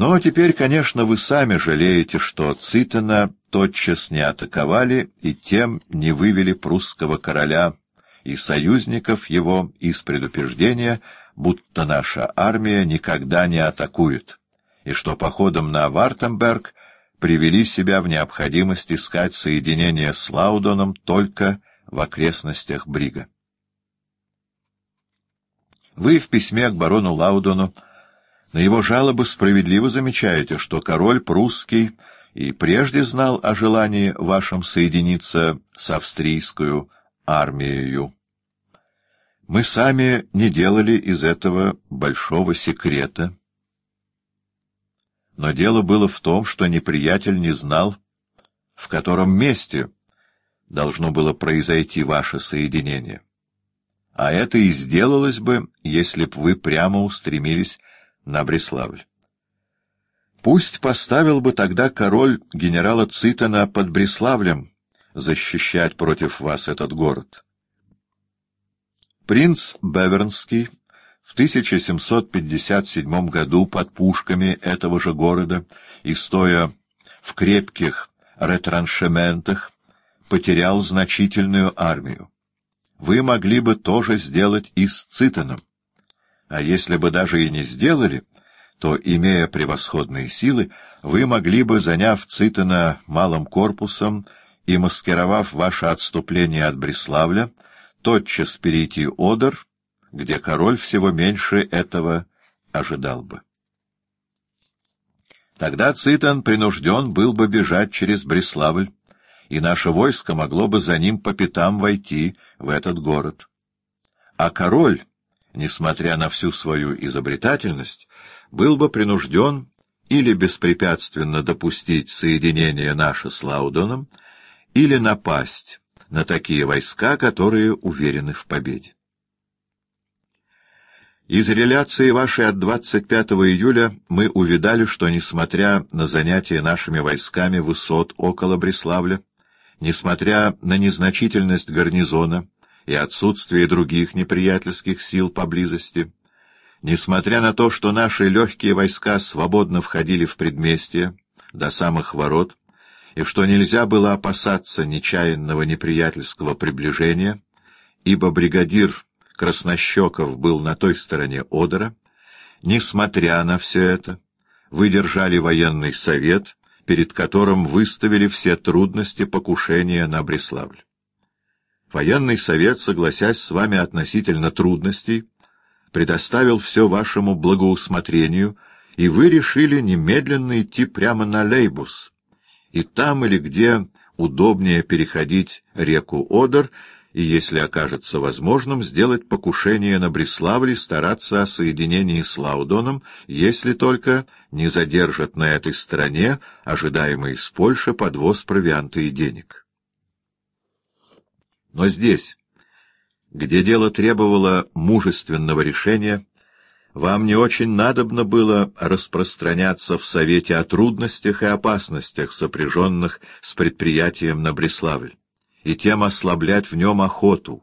Но теперь, конечно, вы сами жалеете, что Цитена тотчас не атаковали и тем не вывели прусского короля и союзников его из предупреждения, будто наша армия никогда не атакует, и что походом на Вартенберг привели себя в необходимость искать соединение с Лаудоном только в окрестностях Брига. Вы в письме к барону Лаудону на его жалобы справедливо замечаете, что король прусский и прежде знал о желании вашем соединиться с австрийскую армией. Мы сами не делали из этого большого секрета, но дело было в том, что неприятель не знал, в котором месте должно было произойти ваше соединение. А это и сделалось бы, если б вы прямо устремились на Бреславль. Пусть поставил бы тогда король генерала Цитана под Бреславлем защищать против вас этот город. Принц Бевернский в 1757 году под пушками этого же города и стоя в крепких ретраншементах потерял значительную армию. Вы могли бы тоже сделать и с Цитаном. А если бы даже и не сделали, то, имея превосходные силы, вы могли бы, заняв Цитана малым корпусом и маскировав ваше отступление от Бреславля, тотчас перейти Одер где король всего меньше этого ожидал бы. Тогда Цитан принужден был бы бежать через Бреславль, и наше войско могло бы за ним по пятам войти в этот город. А король, несмотря на всю свою изобретательность, был бы принужден или беспрепятственно допустить соединение наше с Лаудоном, или напасть на такие войска, которые уверены в победе. Из реляции вашей от 25 июля мы увидали, что, несмотря на занятие нашими войсками высот около Бреславля, несмотря на незначительность гарнизона и отсутствие других неприятельских сил поблизости, несмотря на то, что наши легкие войска свободно входили в предместье до самых ворот, и что нельзя было опасаться нечаянного неприятельского приближения, ибо бригадир Краснощеков был на той стороне Одера, несмотря на все это, выдержали военный совет, перед которым выставили все трудности покушения на Бреславль. Военный совет, согласясь с вами относительно трудностей, предоставил все вашему благоусмотрению, и вы решили немедленно идти прямо на Лейбус, и там или где удобнее переходить реку Одер, и, если окажется возможным, сделать покушение на Бреславле, стараться о соединении с Лаудоном, если только не задержат на этой стороне ожидаемый из Польши подвоз провианта и денег. Но здесь, где дело требовало мужественного решения, вам не очень надобно было распространяться в Совете о трудностях и опасностях, сопряженных с предприятием на Бреславль и тем ослаблять в нем охоту.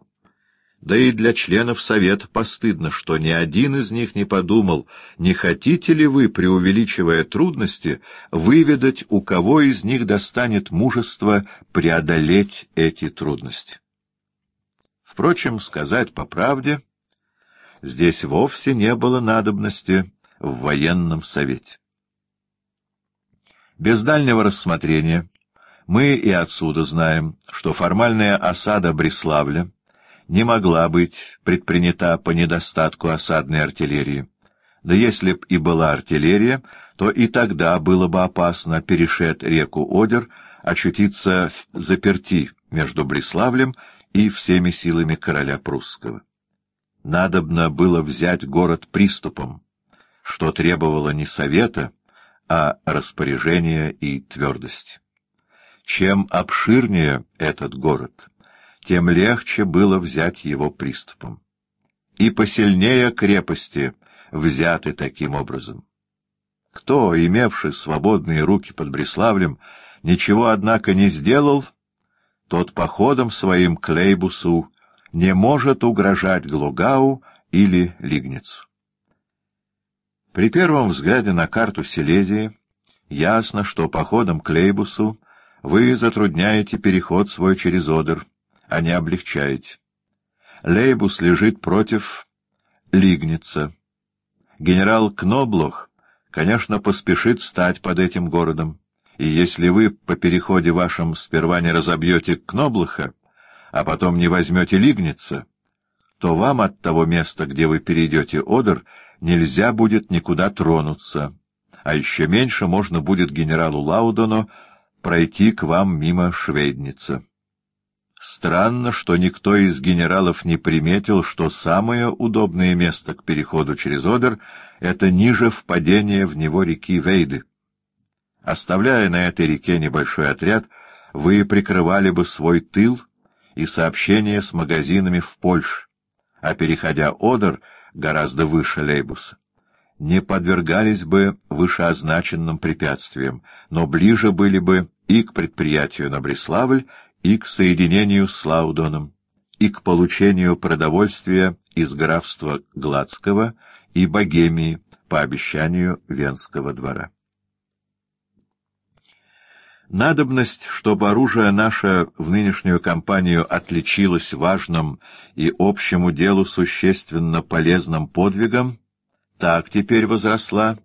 Да и для членов Совета постыдно, что ни один из них не подумал, не хотите ли вы, преувеличивая трудности, выведать, у кого из них достанет мужество преодолеть эти трудности. Впрочем, сказать по правде, здесь вовсе не было надобности в военном совете. Без дальнего рассмотрения мы и отсюда знаем, что формальная осада Бреславля не могла быть предпринята по недостатку осадной артиллерии. Да если б и была артиллерия, то и тогда было бы опасно, перешед реку Одер, очутиться в заперти между Бреславлем и всеми силами короля прусского. Надобно было взять город приступом, что требовало не совета, а распоряжения и твердости. Чем обширнее этот город, тем легче было взять его приступом. И посильнее крепости взяты таким образом. Кто, имевший свободные руки под Бреславлем, ничего, однако, не сделал, тот походом своим к Лейбусу не может угрожать Глугау или Лигницу. При первом взгляде на карту Силезии ясно, что походом к Лейбусу вы затрудняете переход свой через Одер, а не облегчаете. Лейбус лежит против Лигница. Генерал Кноблох, конечно, поспешит стать под этим городом, и если вы по переходе вашем сперва не разобьете Кноблоха, а потом не возьмете Лигница, то вам от того места, где вы перейдете Одер, нельзя будет никуда тронуться, а еще меньше можно будет генералу Лаудону пройти к вам мимо Швейдница. Странно, что никто из генералов не приметил, что самое удобное место к переходу через Одер — это ниже впадения в него реки Вейды. Оставляя на этой реке небольшой отряд, вы прикрывали бы свой тыл и сообщение с магазинами в Польше, а переходя Одер — гораздо выше Лейбуса, не подвергались бы вышеозначенным препятствиям, но ближе были бы и к предприятию на Бреславль, и к соединению с Лаудоном, и к получению продовольствия из графства Гладского и Богемии по обещанию Венского двора. Надобность, чтобы оружие наше в нынешнюю кампанию отличилось важным и общему делу существенно полезным подвигом, так теперь возросла,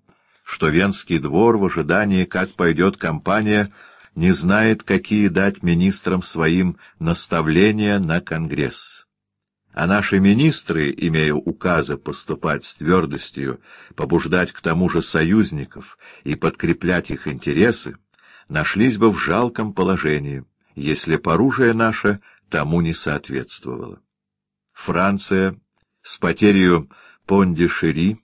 что Венский двор в ожидании, как пойдет кампания, не знает, какие дать министрам своим наставления на Конгресс. А наши министры, имея указы поступать с твердостью, побуждать к тому же союзников и подкреплять их интересы, нашлись бы в жалком положении, если б оружие наше тому не соответствовало. Франция с потерей Понди-Шери,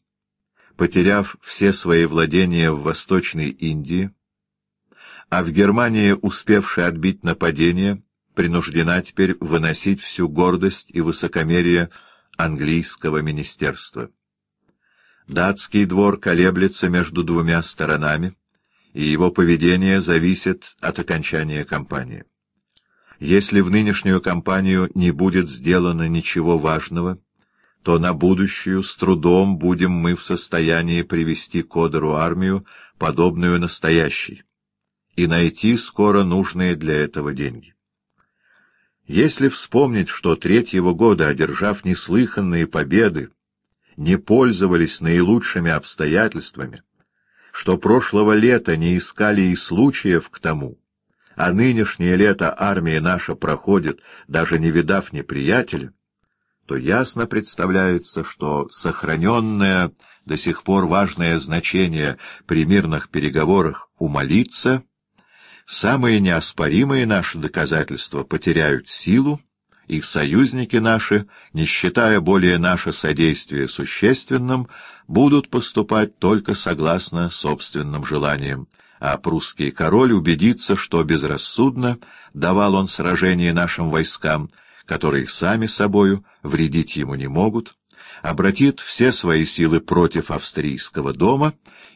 потеряв все свои владения в Восточной Индии, а в Германии, успевшая отбить нападение, принуждена теперь выносить всю гордость и высокомерие английского министерства. Датский двор колеблется между двумя сторонами, и его поведение зависит от окончания кампании. Если в нынешнюю кампанию не будет сделано ничего важного, то на будущую с трудом будем мы в состоянии привести к Одеру армию, подобную настоящей, и найти скоро нужные для этого деньги. Если вспомнить, что третьего года, одержав неслыханные победы, не пользовались наилучшими обстоятельствами, что прошлого лета не искали и случаев к тому, а нынешнее лето армия наша проходит, даже не видав неприятеля, то ясно представляется, что сохраненное до сих пор важное значение при мирных переговорах умолиться, самые неоспоримые наши доказательства потеряют силу, и союзники наши, не считая более наше содействие существенным, будут поступать только согласно собственным желаниям, а прусский король убедится, что безрассудно давал он сражение нашим войскам, которые сами собою вредить ему не могут, обратит все свои силы против австрийского дома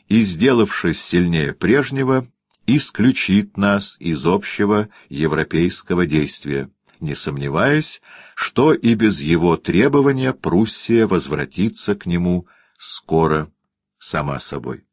и, сделавшись сильнее прежнего, исключит нас из общего европейского действия не сомневаясь, что и без его требования Пруссия возвратится к нему скоро сама собой.